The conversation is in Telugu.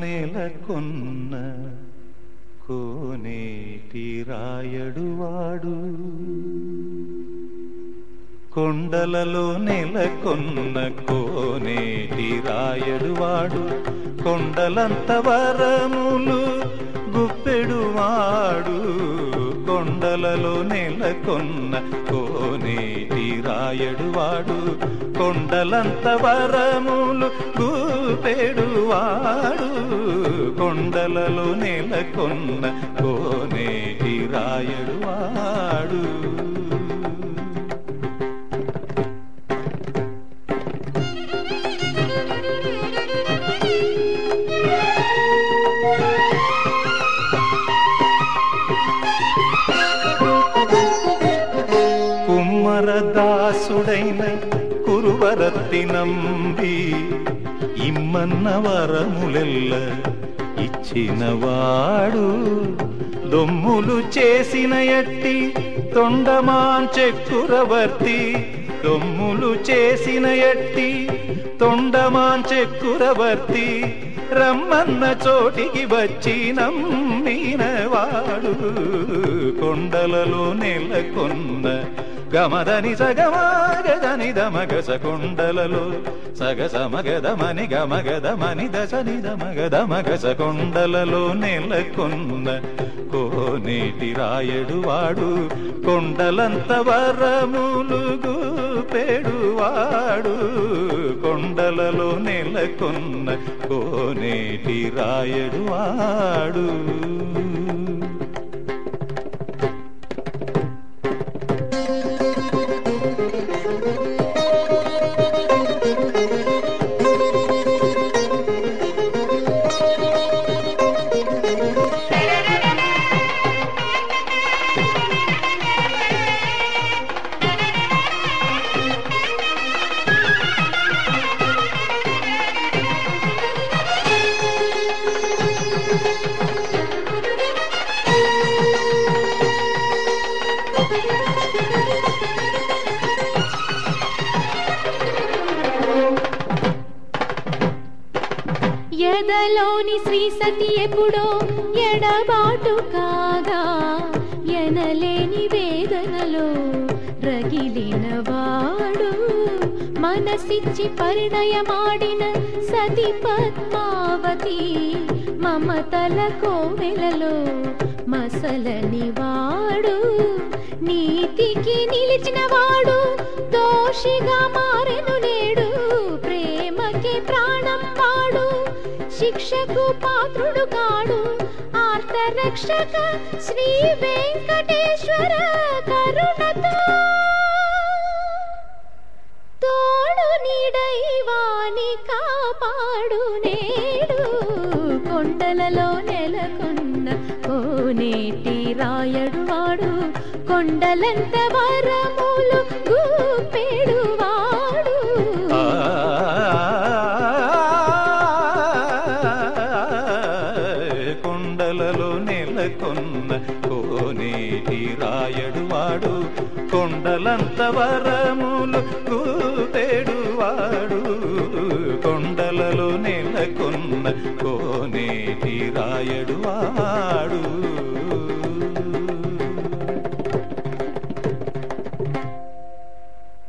నెలకొన్న కోనేటి రాయడువాడు కొండలలో నెలకొన్న కోనేటి రాయడువాడు కొండలంత వరములు గుప్పెడువాడు కొండలలో నెలకొన్న కోనేటి రాయడువాడు కొండలంత వరములు గుప్పెడువాడు కొండలలో నెలకొన్న కోనేటి రాయడువాడు కుమ్మరదాసుడైన కురువరత్తి నంబి ఇమ్మన్న వరములెల్ల ఇచ్చినవాడు దొమ్ములు చేసిన ఎట్టి తొండమాంచెక్కురవర్తి దొమ్ములు చేసిన ఎట్టి తొండమాంచెక్కురవర్తి రమ్మన్న చోటికి వచ్చి నమ్మినవాడు కొండలలో నెలకొన్న గమదని సగమగదని దమగస కుండలలో సగస మగదమని గమగదమని దశని దమగదమగస కొండలలో నెలకొన్న కోనేటి రాయడు వాడు కొండలంత వరములుగు పేడువాడు కొండలలో నెలకొన్న కోనేటి రాయడు వాడు ఎదలోని శ్రీ సతి ఎప్పుడో ఎడబాటు కాగా ఎనలేని వేదనలో రగిలినవాడు మనసిచ్చి పరిణయమాడిన సతి పద్మావతి మమతల కోవెలలో మసలని వాడు నీతికి నిలిచిన వాడు దోషిగా మారెను శిక్షకు పాత్రుడు కాడు. ఆర్తరక్షక శ్రీ వెంకటేశ్వర కరుణతో. తోడు నీడైవాని కాపాడు నేడు. కొండలలో నెలకొన్న కోనేటి రాయడు వాడు. కొండలంత వరములు కొండలో నెలకొన్న కోనేటి రాయడువాడు కొండలంత వరములు కూపెడువాడు కొండలలో నెలకొన్న కోనేటి రాయడువాడు